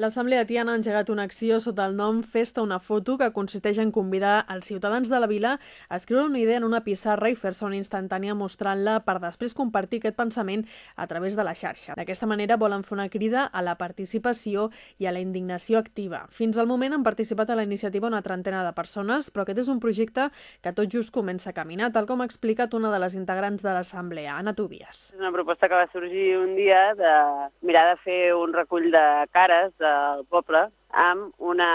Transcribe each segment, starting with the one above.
L'Assemblea Tiana ha engegat una acció sota el nom Festa una foto que consisteix en convidar els ciutadans de la vila a escriure una idea en una pissarra i fer-se una instantània mostrant-la per després compartir aquest pensament a través de la xarxa. D'aquesta manera volen fer una crida a la participació i a la indignació activa. Fins al moment han participat a la iniciativa una trentena de persones, però aquest és un projecte que tot just comença a caminar, tal com ha explicat una de les integrants de l'Assemblea, Anna Tobias. És una proposta que va sorgir un dia de mirar de fer un recull de cares de del poble amb una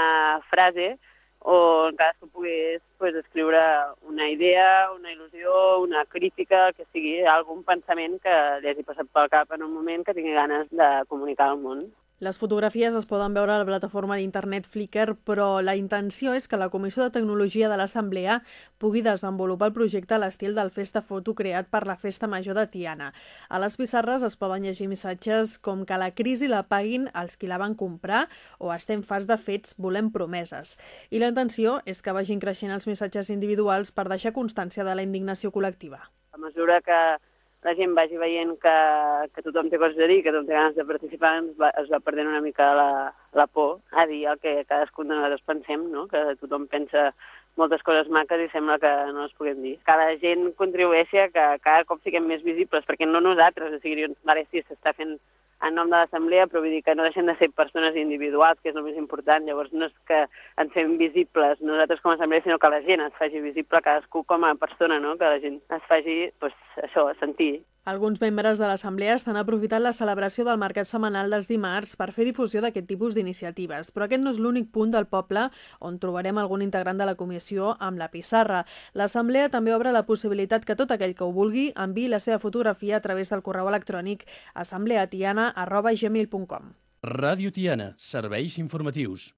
frase on cadascú pogués pues, escriure una idea, una il·lusió, una crítica, que sigui algun pensament que li hagi passat pel cap en un moment que tingui ganes de comunicar al món. Les fotografies es poden veure a la plataforma d'internet Flickr, però la intenció és que la Comissió de Tecnologia de l'Assemblea pugui desenvolupar el projecte a l'estil del Festa Foto creat per la Festa Major de Tiana. A les pissarres es poden llegir missatges com que la crisi la paguin els qui la van comprar o estem fas de fets, volem promeses. I la intenció és que vagin creixent els missatges individuals per deixar constància de la indignació col·lectiva. A mesura que la gent vagi veient que, que tothom té coses a dir, que tothom té ganes de participar, va, es va perdent una mica la, la por a dir el que cadascun de nosaltres pensem, no? que tothom pensa moltes coses maques i sembla que no les puguem dir. Cada gent contribueixi a que cada cop siguem més visibles, perquè no nosaltres, o sigui, vale, sí, s'està fent en nom de l'Assemblea, però vull dir que no deixem de ser persones individuals, que és el més important. Llavors no és que ens fem visibles nosaltres com a Assemblea, sinó que la gent es faci visible, cadascú com a persona, no? que la gent es faci, pues, això, sentir. Alguns membres de l'Assemblea estan aprofitant la celebració del Mercat Setmanal dels dimarts per fer difusió d'aquest tipus d'iniciatives, però aquest no és l'únic punt del poble on trobarem algun integrant de la comissió amb la pissarra. L'Assemblea també obre la possibilitat que tot aquell que ho vulgui enviï la seva fotografia a través del correu electrònic assembleatiana.gmail.com Ràdio Tiana, serveis informatius.